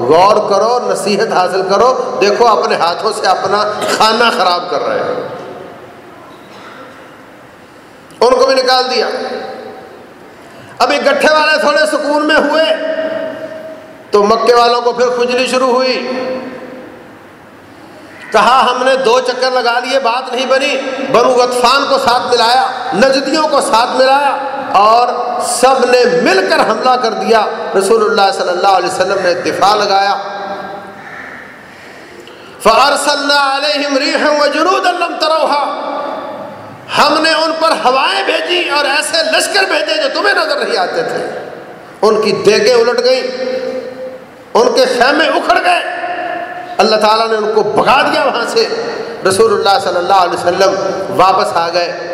غور کرو، نصیحت حاصل کرو۔ دیکھو، اپنے ہاتھوں سے اپنا کھانا خراب کر رہے ہیں۔ ان کو بھی نکال دیا۔ ابھی گٹھے والے تھوڑے سکون میں ہوئے تو مکے والوں کو پھر کھجلی شروع ہوئی۔ کہا، ہم نے دو چکر لگا لیے، بات نہیں بنی۔ بنو غطفان کو ساتھ ملایا، نجدیوں کو ساتھ ملایا اور سب نے مل کر حملہ کر دیا۔ رسول اللہ صلی اللہ علیہ وسلم نے دفاع لگایا۔ فارسلنا علیہم ریحا وجنودا لم تروها۔ ہم نے ان پر ہوائیں بھیجی اور ایسے لشکر بھیجے جو تمہیں نظر نہیں آتے تھے۔ ان کی دیگیں الٹ گئیں، ان کے خیمے اکھڑ گئے۔ اللہ تعالیٰ نے ان کو بگا دیا وہاں سے۔ رسول اللہ صلی اللہ علیہ وسلم واپس آ گئے۔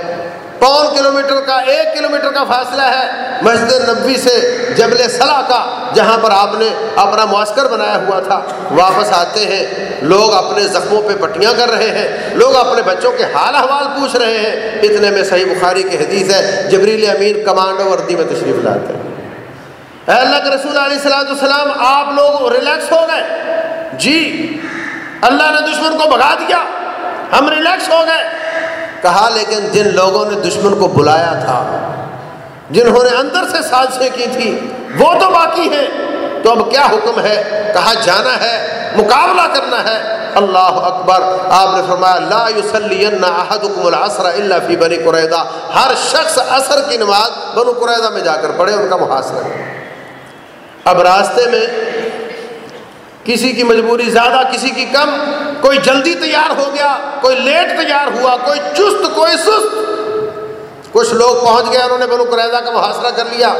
پون کلومیٹر کا، ایک کلومیٹر کا فاصلہ ہے مسجد نبی سے جبل صلاح کا، جہاں پر آپ نے اپنا معسکر بنایا ہوا تھا۔ واپس آتے ہیں، لوگ اپنے زخموں پہ پٹیاں کر رہے ہیں، لوگ اپنے بچوں کے حال احوال پوچھ رہے ہیں۔ اتنے میں صحیح بخاری کی حدیث ہے، جبریل امین کمانڈو وردی میں تشریف لاتے ہیں۔ اے اللہ کے رسول علیہ السلام السلام آپ لوگ ریلیکس ہو گئے۔ جی اللہ نے دشمن کو بھگا دیا۔ ہم ریلیکس ہو گئے۔ کہا، لیکن جن لوگوں نے دشمن کو بلایا تھا، جنہوں نے اندر سے سازشیں کی تھی، وہ تو باقی ہیں۔ تو اب کیا حکم ہے؟ کہا، جانا ہے، مقابلہ کرنا ہے۔ اللہ اکبر، آپ نے فرمایا، لا احدکم العصر الا فی بنی قریدہ ہر شخص عصر کی نماز بنو قریدہ میں جا کر پڑھے، ان کا محاصرہ۔ اب راستے میں کسی کی مجبوری زیادہ، کسی کی کم۔ کوئی جلدی تیار ہو گیا، کوئی لیٹ تیار ہوا، کوئی چست، کوئی سست۔ کچھ لوگ پہنچ گئے، انہوں نے بنو قریضہ کا محاصرہ کر لیا۔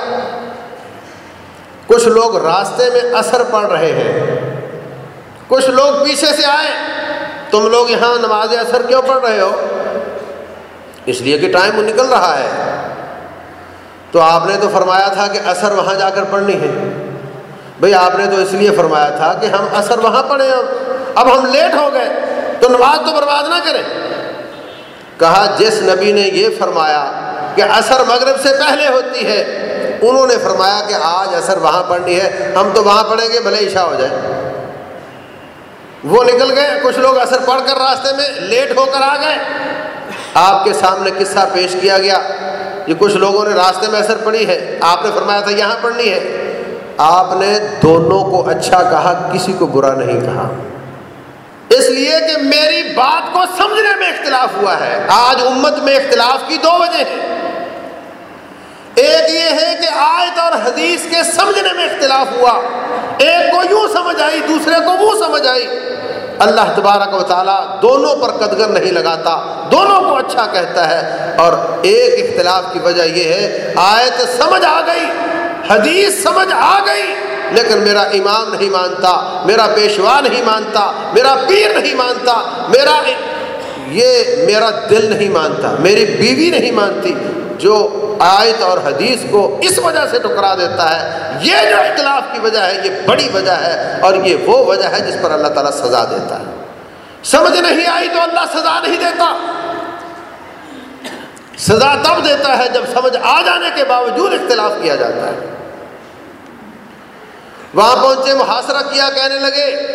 کچھ لوگ راستے میں اثر پڑ رہے ہیں۔ کچھ لوگ پیچھے سے آئے۔ تم لوگ یہاں نماز اثر کیوں پڑھ رہے ہو؟ اس لیے کہ ٹائم نکل رہا ہے۔ تو آپ نے تو فرمایا تھا کہ اثر وہاں جا کر پڑھنی ہے۔ بھئی آپ نے تو اس لیے فرمایا تھا کہ ہم اثر وہاں پڑھیں اب ہم لیٹ ہو گئے تو نماز تو برباد نہ کریں۔ کہا، جس نبی نے یہ فرمایا کہ اثر مغرب سے پہلے ہوتی ہے، انہوں نے فرمایا کہ آج اثر وہاں پڑھنی ہے، ہم تو وہاں پڑھیں گے، بھلے عشاء ہو جائے۔ وہ نکل گئے، کچھ لوگ اثر پڑھ کر راستے میں لیٹ ہو کر آ گئے۔ آپ کے سامنے قصہ پیش کیا گیا۔ یہ کچھ لوگوں نے راستے میں اثر پڑھی ہے۔ آپ نے فرمایا تھا یہاں پڑھنی ہے۔ آپ نے دونوں کو اچھا کہا، کسی کو برا نہیں کہا۔ اس لیے کہ میری بات کو سمجھنے میں اختلاف ہوا ہے۔ آج امت میں اختلاف کی دو وجہ ہیں۔ ایک یہ ہے کہ آیت اور حدیث کے سمجھنے میں اختلاف ہوا۔ ایک کو یوں سمجھ آئی، دوسرے کو وہ سمجھ آئی۔ اللہ تبارک و تعالیٰ دونوں پر قدگر نہیں لگاتا، دونوں کو اچھا کہتا ہے۔ اور ایک اختلاف کی وجہ یہ ہے، آیت سمجھ آ گئی۔ حدیث سمجھ آ گئی، لیکن میرا امام نہیں مانتا، میرا پیشوا نہیں مانتا، میرا پیر نہیں مانتا، میرا یہ میرا دل نہیں مانتا، میری بیوی نہیں مانتی، جو آیت اور حدیث کو اس وجہ سے ٹکرا دیتا ہے۔ یہ جو اختلاف کی وجہ ہے، یہ بڑی وجہ ہے، اور یہ وہ وجہ ہے جس پر اللہ تعالیٰ سزا دیتا ہے۔ سمجھ نہیں آئی تو اللہ سزا نہیں دیتا۔ سزا تب دیتا ہے جب سمجھ آ جانے کے باوجود اختلاف کیا جاتا ہے۔ وہاں پہنچے محاصرہ کیا کہنے لگے؟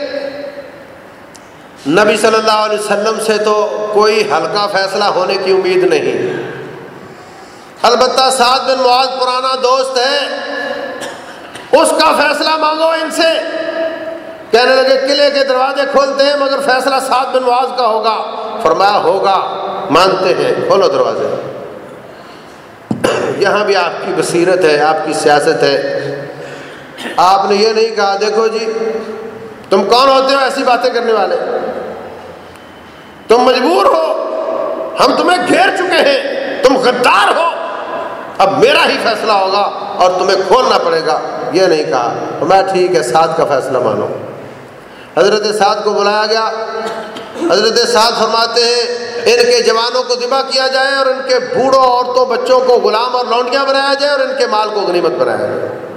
نبی صلی اللہ علیہ وسلم سے تو کوئی ہلکا فیصلہ ہونے کی امید نہیں۔ البتہ سعد بن معاذ پرانا دوست ہے، اس کا فیصلہ مانگو ان سے۔ کہنے لگے، قلعے کے دروازے کھولتے ہیں، مگر فیصلہ سعد بن معاذ کا ہوگا۔ فرمایا، ہوگا، مانتے ہیں، کھولو دروازے۔ یہاں بھی آپ کی بصیرت ہے، آپ کی سیاست ہے۔ آپ نے یہ نہیں کہا، دیکھو جی تم کون ہوتے ہو ایسی باتیں کرنے والے؟ تم مجبور ہو، ہم تمہیں گھیر چکے ہیں، تم غدار ہو۔ اب میرا ہی فیصلہ ہوگا اور تمہیں کھولنا پڑے گا۔ یہ نہیں کہا۔ میں ٹھیک ہے، سعد کا فیصلہ مانو۔ حضرت سعد کو بلایا گیا۔ حضرت سعد فرماتے ہیں، ان کے جوانوں کو ذبح کیا جائے اور ان کے بوڑھوں، عورتوں، بچوں کو غلام اور لونڈیاں بنایا جائے اور ان کے مال کو غنیمت بنایا جائے۔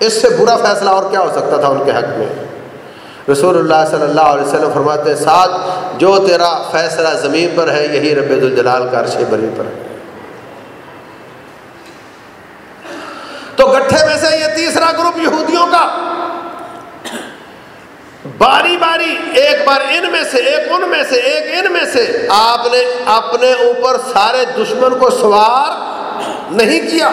اس سے برا فیصلہ اور کیا ہو سکتا تھا ان کے حق میں؟ رسول اللہ صلی اللہ علیہ وسلم فرماتے ہیں، ساتھ جو تیرا فیصلہ زمین پر ہے، یہی رب الجلال کا عرش بری پر ہے۔ تو گٹھے میں سے یہ تیسرا گروپ یہودیوں کا۔ باری باری، ایک بار ان میں سے، ایک ان میں سے، ایک ان میں سے آپ نے اپنے اوپر سارے دشمن کو سوار نہیں کیا۔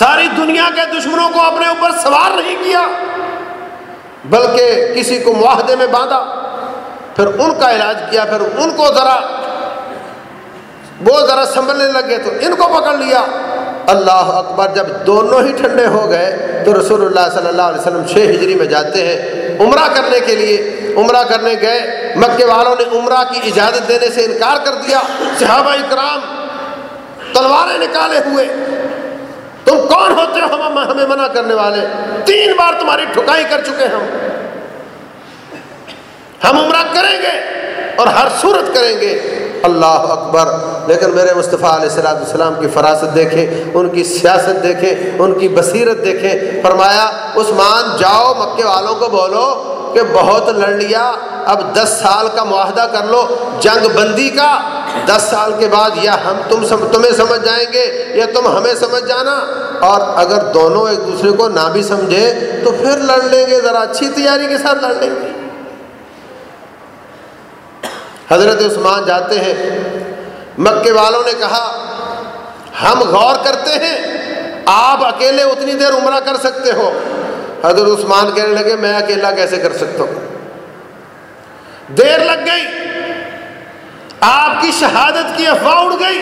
ساری دنیا کے دشمنوں کو اپنے اوپر سوار نہیں کیا، بلکہ کسی کو معاہدے میں باندھا، پھر ان کا علاج کیا، پھر ان کو ذرا وہ ذرا سنبھلنے لگے تو ان کو پکڑ لیا۔ اللہ اکبر، جب دونوں ہی ٹھنڈے ہو گئے تو رسول اللہ صلی اللہ علیہ وسلم چھ ہجری میں جاتے ہیں عمرہ کرنے کے لیے۔ عمرہ کرنے گئے، مکے والوں نے عمرہ کی اجازت دینے سے انکار کر دیا۔ صحابہ اکرام تلواریں نکالے ہوئے۔ تم کون ہوتے ہو ہم ہمیں منع کرنے والے؟ تین بار تمہاری ٹھکائی کر چکے ہم۔ ہم عمرہ کریں گے اور ہر صورت کریں گے۔ اللہ اکبر۔ لیکن میرے مصطفیٰ علیہ السلام السلام کی فراست دیکھیں، ان کی سیاست دیکھیں، ان کی بصیرت دیکھیں۔ فرمایا، عثمان، جاؤ مکے والوں کو بولو کہ بہت لڑ لیا اب دس سال کا معاہدہ کر لو، جنگ بندی کا دس سال کے بعد یا ہم تم سم، تمہیں سمجھ جائیں گے یا تم ہمیں سمجھ جانا۔ اور اگر دونوں ایک دوسرے کو نہ بھی سمجھے تو پھر لڑ لیں گے، ذرا اچھی تیاری کے ساتھ لڑ لیں گے۔ حضرت عثمان جاتے ہیں۔ مکے والوں نے کہا، ہم غور کرتے ہیں، آپ اکیلے اتنی دیر عمرہ کر سکتے ہو۔ حضرت عثمان کہنے لگے، میں اکیلا کیسے کر سکتا ہوں؟ دیر لگ گئی۔ آپ کی شہادت کی افواہ اڑ گئی۔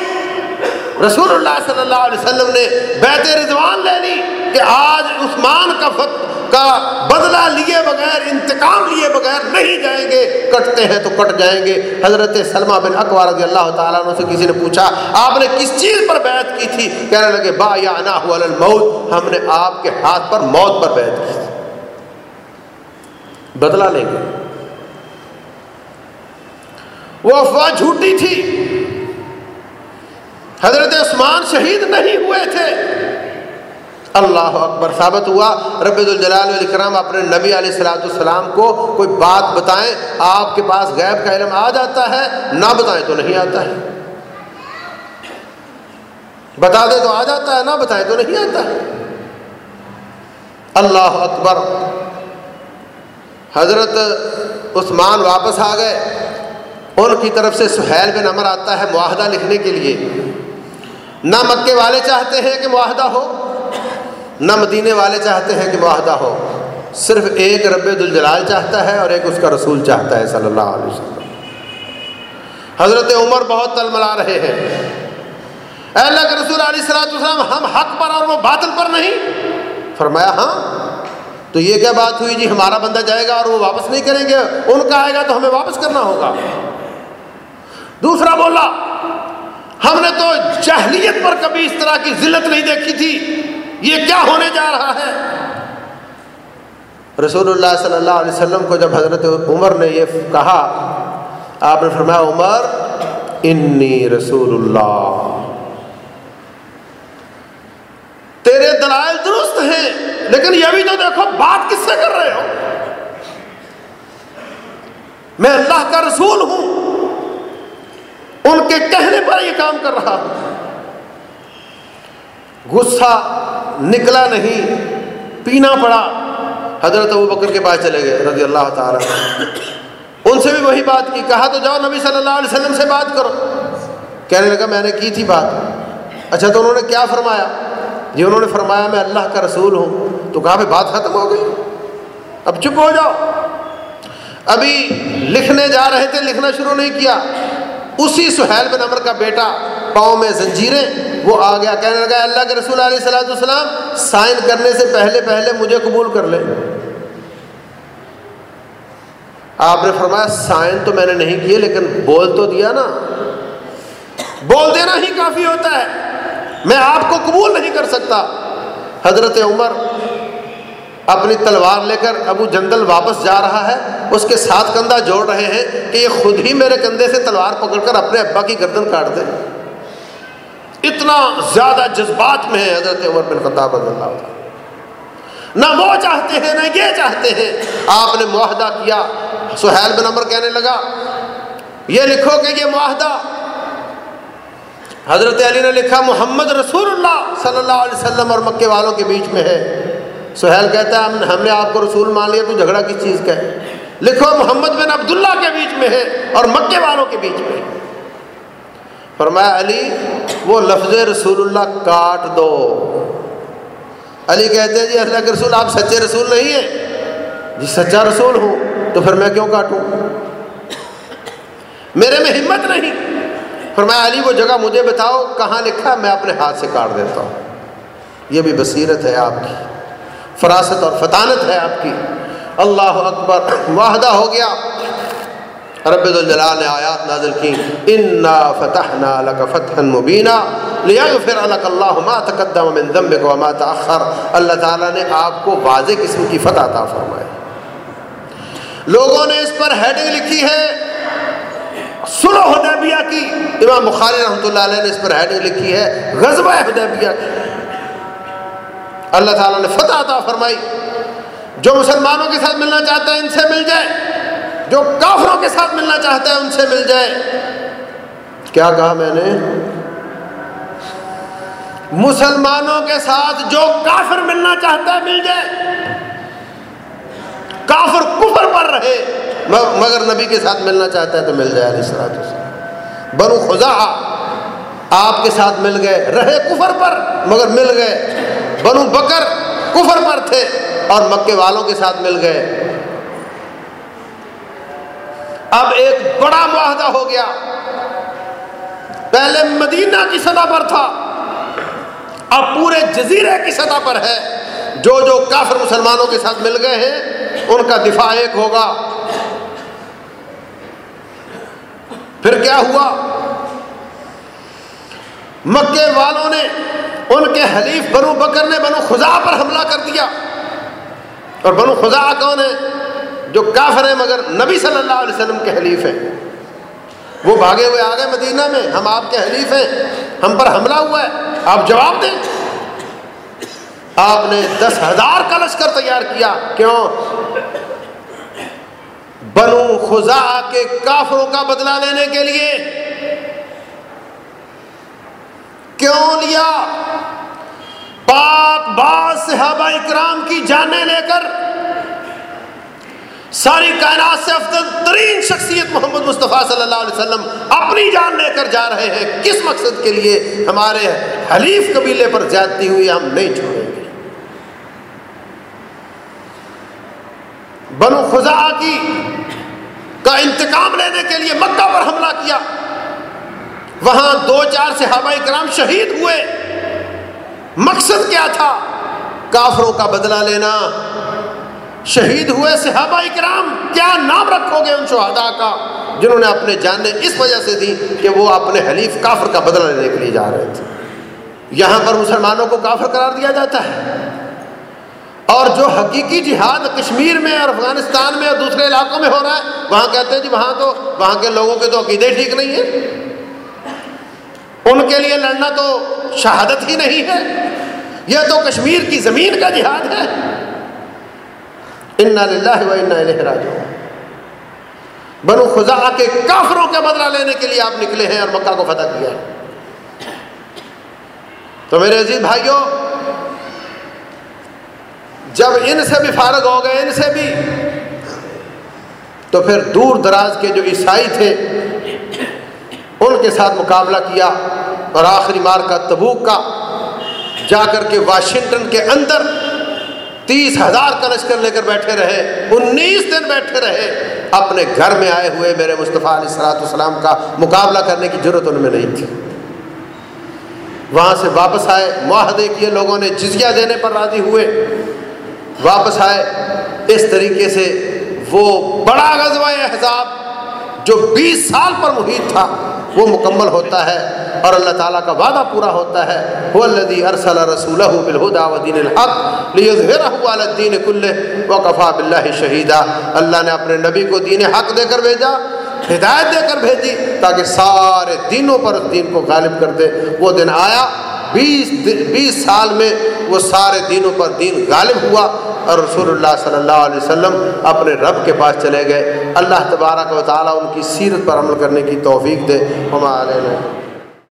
رسول اللہ صلی اللہ علیہ وسلم نے بیت رضوان لے لی کہ آج عثمان کا فت کا بدلہ لیے بغیر، انتقام لیے بغیر نہیں جائیں گے۔ کٹتے ہیں تو کٹ جائیں گے۔ حضرت سلمہ بن اکبر رضی اللہ تعالیٰ عنہ سے کسی نے پوچھا، آپ نے کس چیز پر بیعت کی تھی؟ کہنے لگے، با یا الموت ہم نے آپ کے ہاتھ پر موت پر بیعت کی تھی۔ بدلہ لیں گے وہ افواہ جھوٹی تھی۔ حضرت عثمان شہید نہیں ہوئے تھے۔ اللہ اکبر، ثابت ہوا۔ رب الجلال الکرام اپنے نبی علیہ السلاۃ السلام کو کوئی بات بتائیں، آپ کے پاس غیب کا علم آ جاتا ہے، نہ بتائیں تو نہیں آتا ہے۔ بتا دے تو آ جاتا ہے، نہ بتائیں تو نہیں آتا ہے۔ اللہ اکبر۔ حضرت عثمان واپس آ گئے۔ ان کی طرف سے سہیل بن امر آتا ہے معاہدہ لکھنے کے لیے۔ نہ مکے والے چاہتے ہیں کہ معاہدہ ہو، نہ مدینے والے چاہتے ہیں کہ معاہدہ ہو۔ صرف ایک رب الجلال چاہتا ہے اور ایک اس کا رسول چاہتا ہے صلی اللہ علیہ وسلم۔ حضرت عمر بہت تل ملا رہے ہیں۔ اے اللہ کے رسول علیہ السلاۃ السلام ہم حق پر اور وہ باطل پر نہیں۔ فرمایا ہاں تو یہ کیا بات ہوئی جی؟ ہمارا بندہ جائے گا اور وہ واپس نہیں کریں گے؟ ان کا آئے گا تو ہمیں واپس کرنا ہوگا۔ دوسرا بولا، ہم نے تو جہلیت پر کبھی اس طرح کی ذلت نہیں دیکھی تھی، یہ کیا ہونے جا رہا ہے؟ رسول اللہ صلی اللہ علیہ وسلم کو جب حضرت عمر نے یہ کہا، آپ نے فرمایا، عمر، انی رسول اللہ۔ تیرے دلائل درست ہیں، لیکن یہ بھی تو دیکھو، بات کس سے کر رہے ہو؟ میں اللہ کا رسول ہوں۔ ان کے کہنے پر یہ کام کر رہا غصہ نکلا نہیں، پینا پڑا۔ حضرت ابو بکر کے پاس چلے گئے، رضی اللہ تعالیٰ ان سے بھی وہی بات کی، کہا تو جاؤ، نبی صلی اللہ علیہ وسلم سے بات کرو۔ کہنے لگا، میں نے کی تھی بات؟ اچھا تو انہوں نے کیا فرمایا؟ جی انہوں نے فرمایا، میں اللہ کا رسول ہوں۔ تو کہا بھائی بات ختم ہو گئی۔ اب چپ ہو جاؤ۔ ابھی لکھنے جا رہے تھے، لکھنا شروع نہیں کیا۔ اسی سہیل بن عمر کا بیٹا پاؤں میں زنجیریں، وہ آ گیا، کہنے لگا اللہ کے رسول علیہ صلاحت السلام سائن کرنے سے پہلے پہلے مجھے قبول کر لے۔ آپ نے فرمایا، سائن تو میں نے نہیں کیے، لیکن بول تو دیا نا۔ بول دینا ہی کافی ہوتا ہے۔ میں آپ کو قبول نہیں کر سکتا۔ حضرت عمر اپنی تلوار لے کر ابو جندل واپس جا رہا ہے۔ اس کے ساتھ کندھا جوڑ رہے ہیں کہ یہ خود ہی میرے کندھے سے تلوار پکڑ کر اپنے ابا کی گردن کاٹ دے اتنا زیادہ جذبات میں ہے حضرت عمر بن خطاب رضی اللہ تعالیٰ نہ وہ چاہتے ہیں، نہ یہ چاہتے ہیں۔ آپ نے معاہدہ کیا۔ سہیل بن عمر کہنے لگا، یہ لکھو کہ یہ معاہدہ۔ حضرت علی نے لکھا، محمد رسول اللہ صلی اللہ علیہ وسلم اور مکے والوں کے بیچ میں ہے۔ سہیل کہتا ہے، ہم نے آپ کو رسول مان لیا، تو جھگڑا کس چیز کا ہے؟ لکھو، محمد بن عبداللہ کے بیچ میں ہے اور مکے والوں کے بیچ میں فرمایا، علی، وہ لفظ رسول اللہ کاٹ دو۔ علی کہتے ہیں جی اللہ کے رسول، آپ سچے رسول نہیں ہیں۔ جی سچا رسول ہوں، تو پھر میں کیوں کاٹوں؟ میرے میں ہمت نہیں۔ فرمایا، علی، وہ جگہ مجھے بتاؤ، کہاں لکھا میں اپنے ہاتھ سے کاٹ دیتا ہوں۔ یہ بھی بصیرت ہے آپ کی۔ فراست اور فطانت ہے آپ کی۔ اللہ اکبر، معاہدہ ہو گیا۔ رب الجلال نے آیات نازل کی۔ انا فتحنا لك فتحا مبینا لیغفر لك اللہ ما تقدم من ذنبك وما تاخر اللہ تعالی نے آپ کو واضح قسم کی فتح عطا فرمائی۔ لوگوں نے اس پر ہیڈنگ لکھی ہے۔ سلو حدیبیہ کی۔ امام بخاری رحمۃ اللہ علیہ نے اس پر ہیڈنگ لکھی ہے۔ غزوہ حدیبیہ کی۔ اللہ تعالیٰ نے فتح عطا فرمائی۔ جو مسلمانوں کے ساتھ ملنا چاہتا ہے ان سے مل جائے۔ جو کافروں کے ساتھ ملنا چاہتا ہے ان سے مل جائے۔ کیا کہا میں نے؟ مسلمانوں کے ساتھ جو کافر ملنا چاہتا ہے مل جائے۔ کافر کفر پر رہے۔ مگر نبی کے ساتھ ملنا چاہتا ہے تو مل جائے علیہ بنو خزا آپ کے ساتھ مل گئے، رہے کفر پر، مگر مل گئے۔ بنو بکر کفر پر تھے اور مکے والوں کے ساتھ مل گئے۔ اب ایک بڑا معاہدہ ہو گیا۔ پہلے مدینہ کی سطح پر تھا۔ اب پورے جزیرے کی سطح پر ہے۔ جو جو کافر مسلمانوں کے ساتھ مل گئے ہیں، ان کا دفاع ایک ہوگا۔ پھر کیا ہوا؟ مکے والوں نے ان کے حلیف بنو بکر نے بنو خزا پر حملہ کر دیا۔ اور بنو خزا کون ہے جو کافر ہیں مگر نبی صلی اللہ علیہ وسلم کے حلیف ہیں۔ وہ بھاگے ہوئے آ گئے مدینہ میں۔ ہم آپ کے حلیف ہیں۔ ہم پر حملہ ہوا ہے۔ آپ جواب دیں۔ آپ نے دس ہزار کا لشکر تیار کیا۔ کیوں؟ بنو خزا کے کافروں کا بدلہ لینے کے لیے۔ کیوں لیا؟ پاک باز صحابہ اکرام کی جانیں لے کر ساری کائنات سے افضل ترین شخصیت محمد مصطفیٰ صلی اللہ علیہ وسلم اپنی جان لے کر جا رہے ہیں۔ کس مقصد کے لیے ہمارے حلیف قبیلے پر زیادتی ہوئی ہم نہیں چھوڑیں گے؟ بنو خزا کی کا انتقام لینے کے لیے مکہ پر حملہ کیا۔ وہاں دو چار صحابہ کرام شہید ہوئے۔ مقصد کیا تھا؟ کافروں کا بدلہ لینا۔ شہید ہوئے صحابہ کرام کیا نام رکھو گے ان شہدا کا؟ جنہوں نے اپنے جانیں اس وجہ سے دی کہ وہ اپنے حلیف کافر کا بدلہ لینے کے لیے جا رہے تھے۔ یہاں پر مسلمانوں کو کافر قرار دیا جاتا ہے۔ اور جو حقیقی جہاد کشمیر میں اور افغانستان میں اور دوسرے علاقوں میں ہو رہا ہے، وہاں کہتے ہیں جی وہاں تو وہاں کے لوگوں کے تو عقیدے ٹھیک نہیں ہیں۔ ان کے لیے لڑنا تو شہادت ہی نہیں ہے، یہ تو کشمیر کی زمین کا جہاد ہے۔ بنو خزا کے کافروں کے بدلہ لینے کے لیے آپ نکلے ہیں اور مکہ کو فتح کیا ہے۔ تو میرے عزیز بھائیوں جب ان سے بھی فارغ ہو گئے، ان سے بھی، تو پھر دور دراز کے جو عیسائی تھے، ان کے ساتھ مقابلہ کیا۔ اور آخری مار کا تبوک کا جا کر کے واشنگٹن کے اندر تیس ہزار کا لشکر لے کر بیٹھے رہے، انیس دن بیٹھے رہے، اپنے گھر میں آئے ہوئے میرے مصطفیٰ علیہ السلاۃ والسلام کا مقابلہ کرنے کی ضرورت ان میں نہیں تھی۔ وہاں سے واپس آئے، معاہدے کیے، لوگوں نے جزیہ دینے پر راضی ہوئے۔ واپس آئے، اس طریقے سے وہ بڑا غزوہ احزاب جو بیس سال پر محیط تھا وہ مکمل ہوتا ہے اور اللہ تعالیٰ کا وعدہ پورا ہوتا ہے۔ وہ اللہ ارسل رسول بالہدا ودین الحق علی الدین کل وقفا بلّہ شہیدہ۔ اللہ نے اپنے نبی کو دین حق دے کر بھیجا، ہدایت دے کر بھیجی تاکہ سارے دینوں پر اس دین کو غالب کر دے۔ وہ دن آیا بیس بیس سال میں وہ سارے دینوں پر دین غالب ہوا اور رسول اللہ صلی اللہ علیہ وسلم اپنے رب کے پاس چلے گئے۔ اللہ تبارک و تعالیٰ ان کی سیرت پر عمل کرنے کی توفیق دے۔ ہمارے